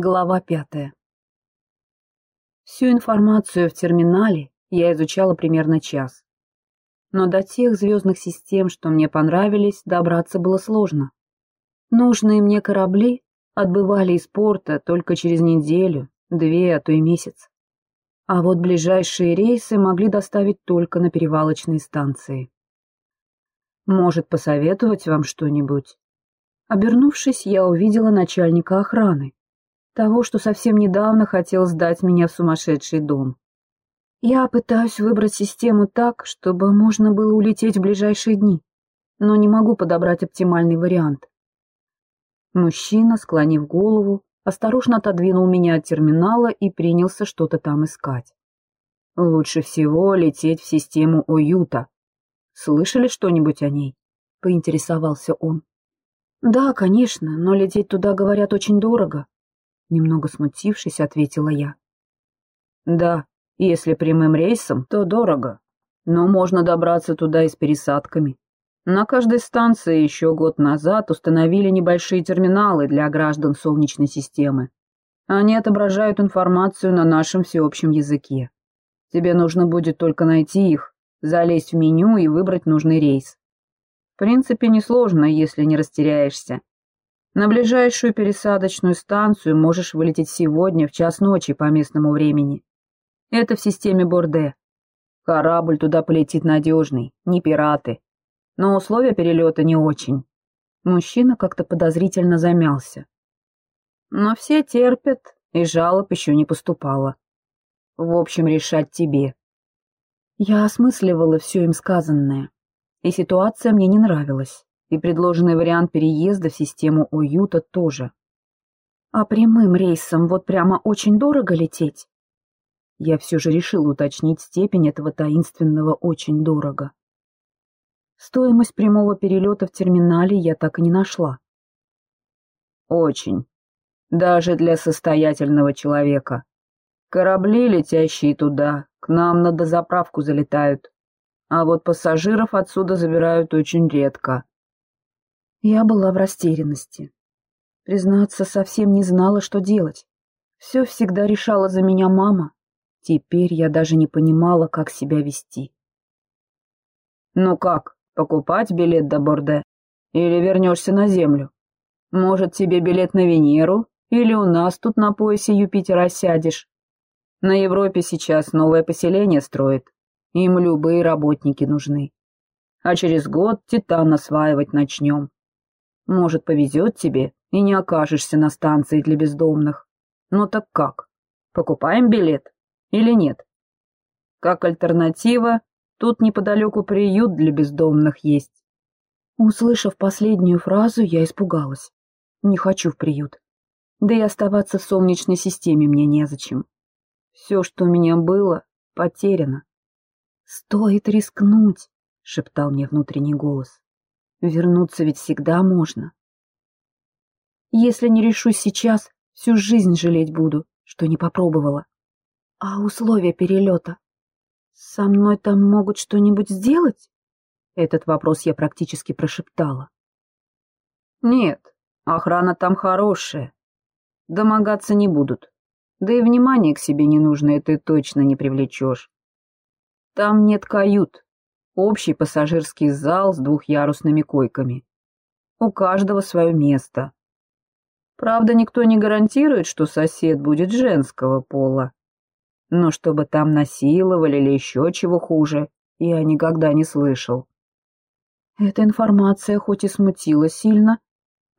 Глава пятая. Всю информацию в терминале я изучала примерно час. Но до тех звездных систем, что мне понравились, добраться было сложно. Нужные мне корабли отбывали из порта только через неделю, две, а то и месяц. А вот ближайшие рейсы могли доставить только на перевалочные станции. Может, посоветовать вам что-нибудь? Обернувшись, я увидела начальника охраны того, что совсем недавно хотел сдать меня в сумасшедший дом. Я пытаюсь выбрать систему так, чтобы можно было улететь в ближайшие дни, но не могу подобрать оптимальный вариант. Мужчина, склонив голову, осторожно отодвинул меня от терминала и принялся что-то там искать. Лучше всего лететь в систему Оюта. Слышали что-нибудь о ней? Поинтересовался он. Да, конечно, но лететь туда, говорят, очень дорого. Немного смутившись, ответила я. Да, если прямым рейсом, то дорого. Но можно добраться туда и с пересадками. На каждой станции еще год назад установили небольшие терминалы для граждан Солнечной системы. Они отображают информацию на нашем всеобщем языке. Тебе нужно будет только найти их, залезть в меню и выбрать нужный рейс. В принципе, несложно, если не растеряешься. На ближайшую пересадочную станцию можешь вылететь сегодня в час ночи по местному времени. Это в системе Борде. Корабль туда полетит надежный, не пираты. Но условия перелета не очень. Мужчина как-то подозрительно замялся. Но все терпят, и жалоб еще не поступало. В общем, решать тебе. Я осмысливала все им сказанное, и ситуация мне не нравилась и предложенный вариант переезда в систему уюта тоже. А прямым рейсом вот прямо очень дорого лететь? Я все же решил уточнить степень этого таинственного «очень дорого». Стоимость прямого перелета в терминале я так и не нашла. Очень. Даже для состоятельного человека. Корабли, летящие туда, к нам на дозаправку залетают. А вот пассажиров отсюда забирают очень редко. Я была в растерянности. Признаться, совсем не знала, что делать. Все всегда решала за меня мама. Теперь я даже не понимала, как себя вести. «Ну как, покупать билет до Борде? Или вернешься на Землю? Может, тебе билет на Венеру? Или у нас тут на поясе Юпитера сядешь? На Европе сейчас новое поселение строит. Им любые работники нужны. А через год Титан осваивать начнем. Может, повезет тебе, и не окажешься на станции для бездомных. Ну так как? Покупаем билет или нет? Как альтернатива, тут неподалеку приют для бездомных есть. Услышав последнюю фразу, я испугалась. Не хочу в приют. Да и оставаться в Солнечной системе мне незачем. Все, что у меня было, потеряно. «Стоит рискнуть», — шептал мне внутренний голос. Вернуться ведь всегда можно. Если не решусь сейчас, всю жизнь жалеть буду, что не попробовала. А условия перелета? Со мной там могут что-нибудь сделать? Этот вопрос я практически прошептала. Нет, охрана там хорошая. Домогаться не будут. Да и внимания к себе ненужное ты точно не привлечешь. Там нет кают, Общий пассажирский зал с двухъярусными койками. У каждого свое место. Правда, никто не гарантирует, что сосед будет женского пола. Но чтобы там насиловали или еще чего хуже, я никогда не слышал. Эта информация хоть и смутила сильно,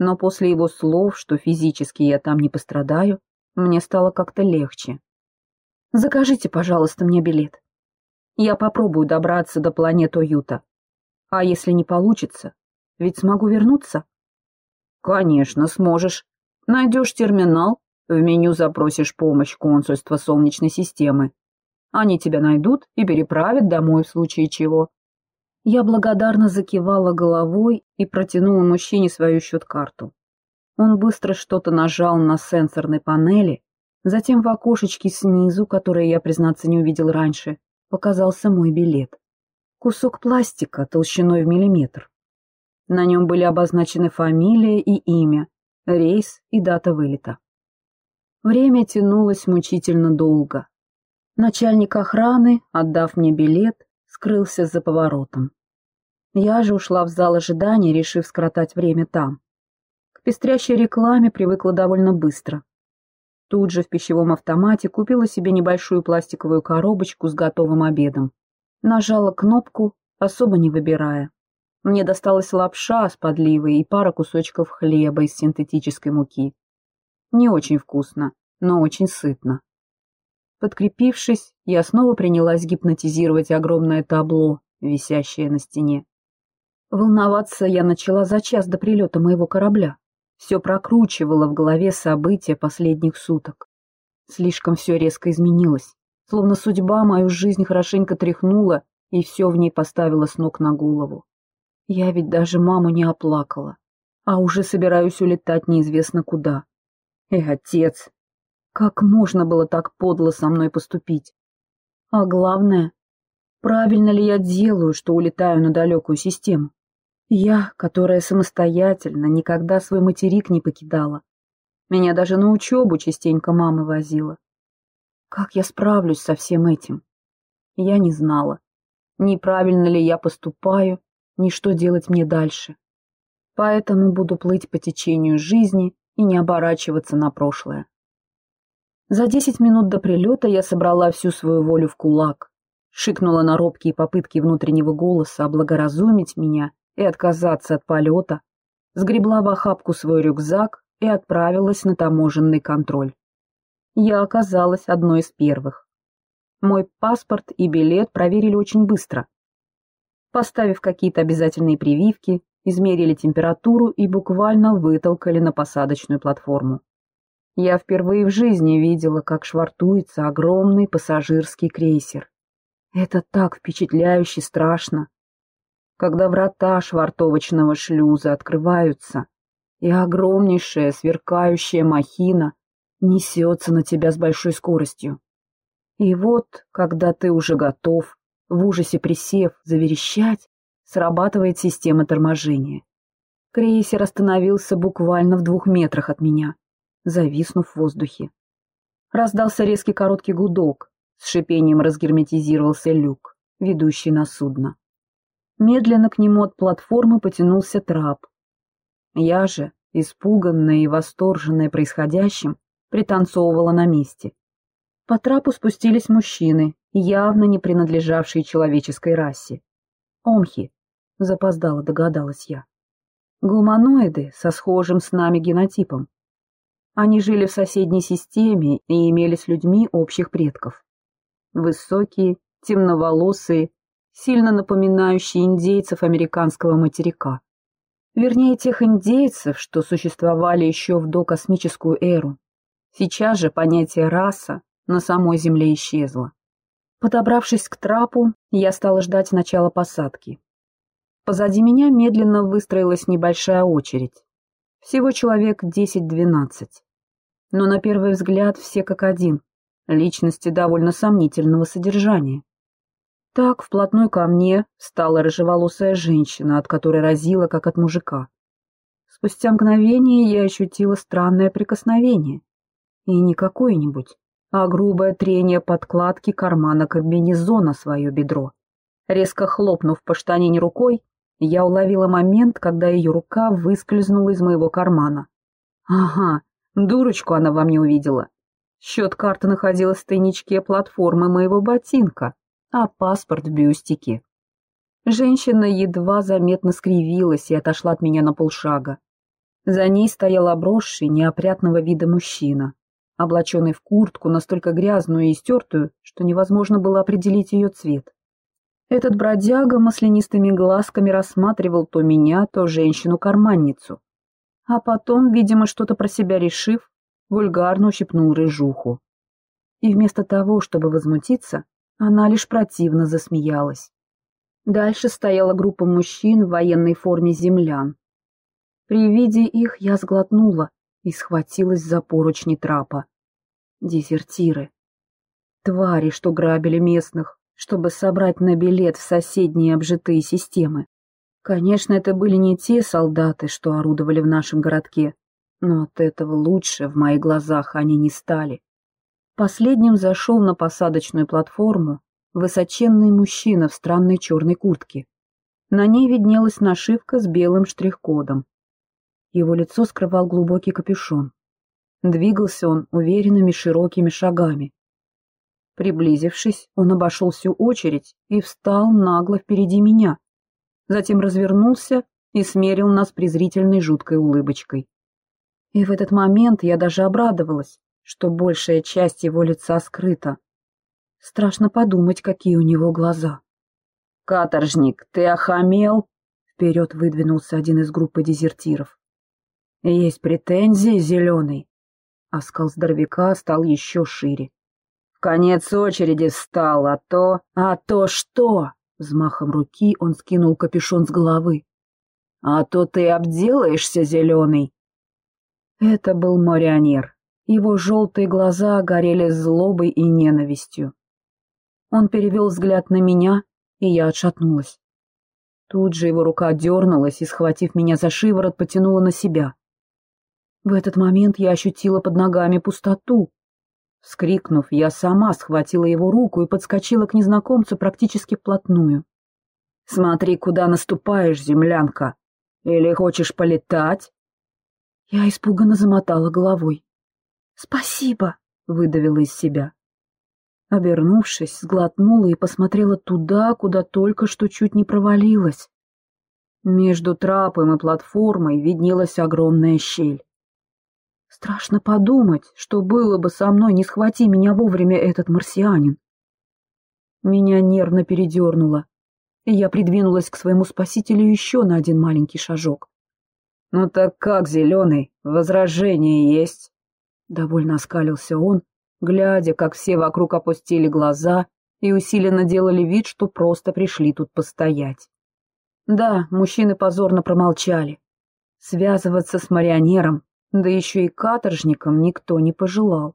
но после его слов, что физически я там не пострадаю, мне стало как-то легче. «Закажите, пожалуйста, мне билет», я попробую добраться до планеты Юта. А если не получится, ведь смогу вернуться? Конечно, сможешь. Найдешь терминал, в меню запросишь помощь консульства Солнечной системы. Они тебя найдут и переправят домой в случае чего. Я благодарно закивала головой и протянула мужчине свою счет-карту. Он быстро что-то нажал на сенсорной панели, затем в окошечке снизу, которое я, признаться, не увидел раньше, показался мой билет. Кусок пластика толщиной в миллиметр. На нем были обозначены фамилия и имя, рейс и дата вылета. Время тянулось мучительно долго. Начальник охраны, отдав мне билет, скрылся за поворотом. Я же ушла в зал ожидания, решив скоротать время там. К пестрящей рекламе привыкла довольно быстро. Тут же в пищевом автомате купила себе небольшую пластиковую коробочку с готовым обедом. Нажала кнопку, особо не выбирая. Мне досталась лапша с подливой и пара кусочков хлеба из синтетической муки. Не очень вкусно, но очень сытно. Подкрепившись, я снова принялась гипнотизировать огромное табло, висящее на стене. Волноваться я начала за час до прилета моего корабля. Все прокручивало в голове события последних суток. Слишком все резко изменилось, словно судьба мою жизнь хорошенько тряхнула и все в ней поставила с ног на голову. Я ведь даже маму не оплакала, а уже собираюсь улетать неизвестно куда. И отец. Как можно было так подло со мной поступить? А главное, правильно ли я делаю, что улетаю на далекую систему? Я, которая самостоятельно никогда свой материк не покидала. Меня даже на учебу частенько мама возила. Как я справлюсь со всем этим? Я не знала, неправильно ли я поступаю ни что делать мне дальше. Поэтому буду плыть по течению жизни и не оборачиваться на прошлое. За десять минут до прилета я собрала всю свою волю в кулак, шикнула на робкие попытки внутреннего голоса облагоразумить меня и отказаться от полета, сгребла в охапку свой рюкзак и отправилась на таможенный контроль. Я оказалась одной из первых. Мой паспорт и билет проверили очень быстро поставив какие-то обязательные прививки, измерили температуру и буквально вытолкали на посадочную платформу. Я впервые в жизни видела, как швартуется огромный пассажирский крейсер. Это так впечатляюще страшно. Когда врата швартовочного шлюза открываются, и огромнейшая сверкающая махина несется на тебя с большой скоростью. И вот, когда ты уже готов, в ужасе присев, заверещать, срабатывает система торможения. Крейсер остановился буквально в двух метрах от меня, зависнув в воздухе. Раздался резкий короткий гудок, с шипением разгерметизировался люк, ведущий на судно. Медленно к нему от платформы потянулся трап. Я же, испуганная и восторженная происходящим, пританцовывала на месте. По трапу спустились мужчины, явно не принадлежавшие человеческой расе. Омхи, запоздало догадалась я. Гуманоиды со схожим с нами генотипом. Они жили в соседней системе и имели с людьми общих предков. Высокие, темноволосые, сильно напоминающие индейцев американского материка. Вернее, тех индейцев, что существовали еще в докосмическую эру. Сейчас же понятие «раса» на самой Земле исчезла. Подобравшись к трапу, я стала ждать начала посадки. Позади меня медленно выстроилась небольшая очередь. Всего человек 10-12. Но на первый взгляд все как один, личности довольно сомнительного содержания. Так вплотную ко мне стала рыжеволосая женщина, от которой разила, как от мужика. Спустя мгновение я ощутила странное прикосновение. И не какое-нибудь, а грубое трение подкладки кармана комбинезона свое бедро. Резко хлопнув по штанине рукой, я уловила момент, когда ее рука выскользнула из моего кармана. Ага, дурочку она во мне увидела. Счет карты находилась в тайничке платформы моего ботинка, а паспорт в бюстике. Женщина едва заметно скривилась и отошла от меня на полшага. За ней стоял обросший, неопрятного вида мужчина облаченный в куртку, настолько грязную и истертую, что невозможно было определить ее цвет. Этот бродяга маслянистыми глазками рассматривал то меня, то женщину-карманницу. А потом, видимо, что-то про себя решив, вульгарно ущипнул рыжуху. И вместо того, чтобы возмутиться, она лишь противно засмеялась. Дальше стояла группа мужчин в военной форме землян. При виде их я сглотнула и схватилась за поручни трапа. Дезертиры. Твари, что грабили местных, чтобы собрать на билет в соседние обжитые системы. Конечно, это были не те солдаты, что орудовали в нашем городке. Но от этого лучше в моих глазах они не стали. Последним зашел на посадочную платформу высоченный мужчина в странной черной куртке. На ней виднелась нашивка с белым штрих-кодом. Его лицо скрывал глубокий капюшон. Двигался он уверенными широкими шагами. Приблизившись, он обошел всю очередь и встал нагло впереди меня. Затем развернулся и смерил нас презрительной жуткой улыбочкой. И в этот момент я даже обрадовалась, что большая часть его лица скрыта. Страшно подумать, какие у него глаза. «Каторжник, ты охамел?» Вперед выдвинулся один из группы дезертиров. «Есть претензии, зеленый?» Оскал здоровяка стал еще шире. «В конец очереди встал, а то... А то что?» Взмахом руки он скинул капюшон с головы. «А то ты обделаешься, зеленый!» Это был марионер. Его желтые глаза горели злобой и ненавистью. Он перевел взгляд на меня, и я отшатнулась. Тут же его рука дернулась и, схватив меня за шиворот, потянула на себя. В этот момент я ощутила под ногами пустоту. Вскрикнув, я сама схватила его руку и подскочила к незнакомцу практически вплотную. «Смотри, куда наступаешь, землянка! Или хочешь полетать?» Я испуганно замотала головой. «Спасибо!» — выдавила из себя. Обернувшись, сглотнула и посмотрела туда, куда только что чуть не провалилась. Между трапом и платформой виднелась огромная щель. Страшно подумать, что было бы со мной, не схвати меня вовремя этот марсианин. Меня нервно передернуло, и я придвинулась к своему спасителю еще на один маленький шажок. «Ну так как, зеленый, возражение есть?» Довольно оскалился он, глядя, как все вокруг опустили глаза и усиленно делали вид, что просто пришли тут постоять. Да, мужчины позорно промолчали. Связываться с марионером, да еще и каторжником, никто не пожелал.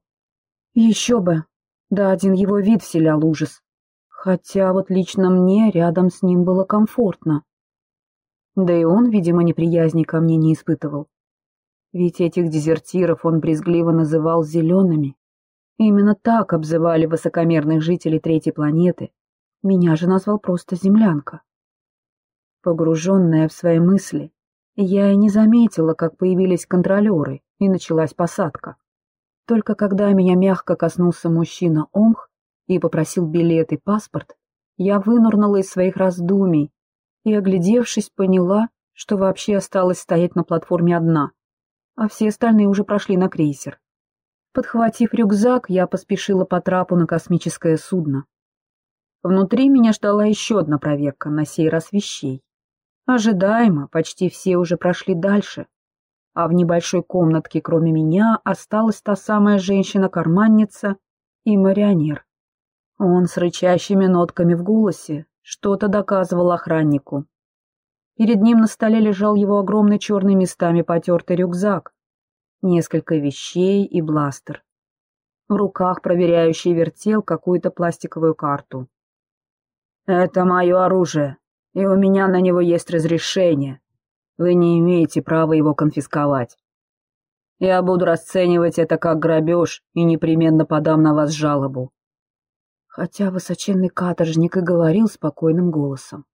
Еще бы, да один его вид вселял ужас. Хотя вот лично мне рядом с ним было комфортно. Да и он, видимо, неприязни ко мне не испытывал. Ведь этих дезертиров он брезгливо называл зелеными. Именно так обзывали высокомерных жителей третьей планеты. Меня же назвал просто землянка. Погруженная в свои мысли, я и не заметила, как появились контролеры, и началась посадка. Только когда меня мягко коснулся мужчина Омх и попросил билет и паспорт, я вынырнула из своих раздумий и, оглядевшись, поняла, что вообще осталась стоять на платформе одна, а все остальные уже прошли на крейсер. Подхватив рюкзак, я поспешила по трапу на космическое судно. Внутри меня ждала еще одна проверка, на сей раз вещей. Ожидаемо, почти все уже прошли дальше, а в небольшой комнатке, кроме меня, осталась та самая женщина-карманница и марионер. Он с рычащими нотками в голосе что-то доказывал охраннику. Перед ним на столе лежал его огромный черный местами потертый рюкзак, несколько вещей и бластер. В руках проверяющий вертел какую-то пластиковую карту. «Это мое оружие, и у меня на него есть разрешение. Вы не имеете права его конфисковать. Я буду расценивать это как грабеж и непременно подам на вас жалобу». Хотя высоченный каторжник и говорил спокойным голосом.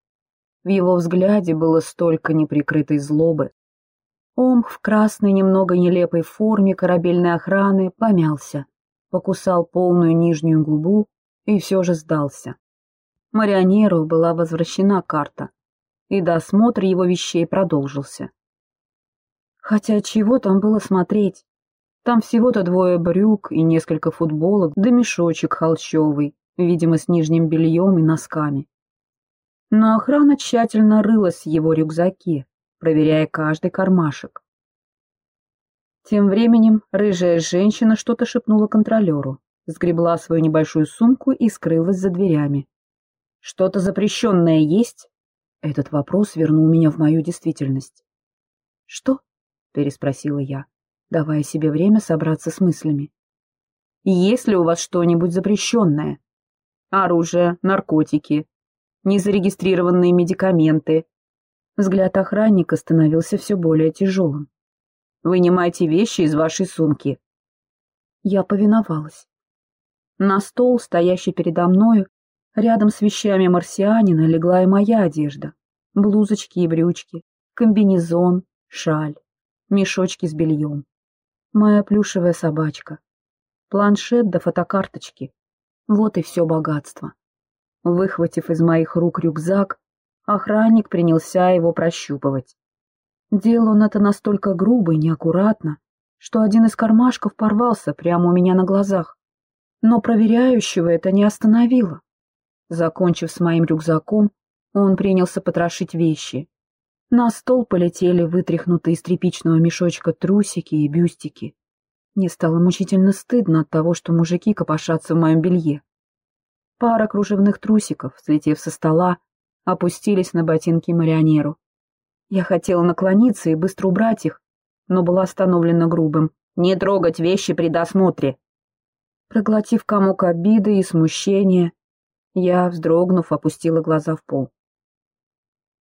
В его взгляде было столько неприкрытой злобы, Омх в красной, немного нелепой форме корабельной охраны помялся, покусал полную нижнюю губу и все же сдался. Марионеру была возвращена карта, и досмотр его вещей продолжился. Хотя чего там было смотреть? Там всего-то двое брюк и несколько футболок, да мешочек холщовый, видимо, с нижним бельем и носками. Но охрана тщательно рылась в его рюкзаке, проверяя каждый кармашек. Тем временем рыжая женщина что-то шепнула контролеру, сгребла свою небольшую сумку и скрылась за дверями. «Что-то запрещенное есть?» Этот вопрос вернул меня в мою действительность. «Что?» — переспросила я, давая себе время собраться с мыслями. «Есть ли у вас что-нибудь запрещенное? Оружие, наркотики, незарегистрированные медикаменты, Взгляд охранника становился все более тяжелым. Вынимайте вещи из вашей сумки. Я повиновалась. На стол, стоящий передо мною, рядом с вещами марсианина легла и моя одежда. Блузочки и брючки, комбинезон, шаль, мешочки с бельем. Моя плюшевая собачка, планшет да фотокарточки. Вот и все богатство. Выхватив из моих рук рюкзак, охранник принялся его прощупывать. Делал он это настолько грубо и неаккуратно, что один из кармашков порвался прямо у меня на глазах. Но проверяющего это не остановило. Закончив с моим рюкзаком, он принялся потрошить вещи. На стол полетели вытряхнутые из тряпичного мешочка трусики и бюстики. Мне стало мучительно стыдно от того, что мужики копошатся в моем белье. Пара кружевных трусиков, слетев со стола, опустились на ботинки марионеру. Я хотела наклониться и быстро убрать их, но была остановлена грубым. «Не трогать вещи при досмотре!» Проглотив комок обиды и смущения, я, вздрогнув, опустила глаза в пол.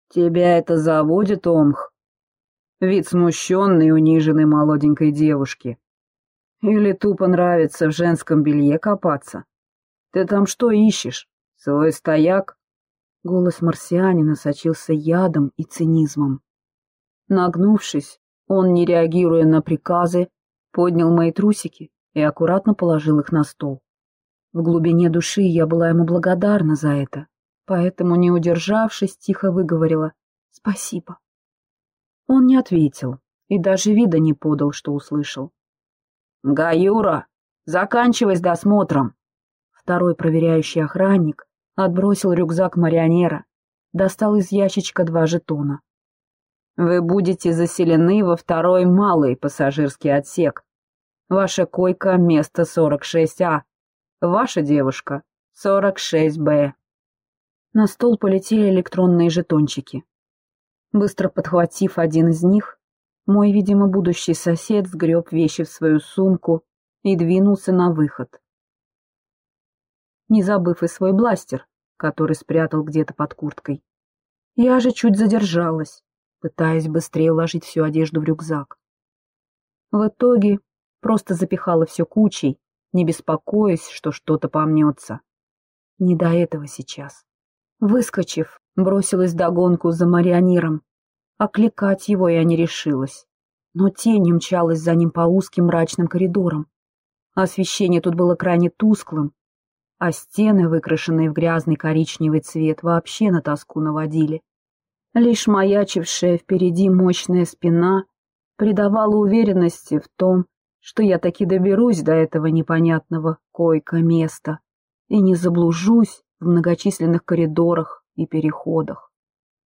«Тебя это заводит, Омх?» Вид смущенной и униженной молоденькой девушки. Или тупо нравится в женском белье копаться? Ты там что ищешь? Свой стояк? Голос марсианина сочился ядом и цинизмом. Нагнувшись, он, не реагируя на приказы, поднял мои трусики и аккуратно положил их на стол. В глубине души я была ему благодарна за это, поэтому, не удержавшись, тихо выговорила «Спасибо». Он не ответил и даже вида не подал, что услышал. «Гаюра, заканчивай с досмотром!» Второй проверяющий охранник отбросил рюкзак марионера, достал из ящичка два жетона. «Вы будете заселены во второй малый пассажирский отсек. Ваша койка — место 46А. Ваша девушка — 46Б». На стол полетели электронные жетончики. Быстро подхватив один из них, мой, видимо, будущий сосед сгреб вещи в свою сумку и двинулся на выход не забыв и свой бластер, который спрятал где-то под курткой. Я же чуть задержалась, пытаясь быстрее уложить всю одежду в рюкзак. В итоге просто запихала все кучей, не беспокоясь, что что-то помнется. Не до этого сейчас. Выскочив, бросилась догонку за марионером. Окликать его я не решилась, но тень мчалась за ним по узким мрачным коридорам. Освещение тут было крайне тусклым, а стены, выкрашенные в грязный коричневый цвет, вообще на тоску наводили. Лишь маячившая впереди мощная спина придавала уверенности в том, что я таки доберусь до этого непонятного койка-места и не заблужусь в многочисленных коридорах и переходах.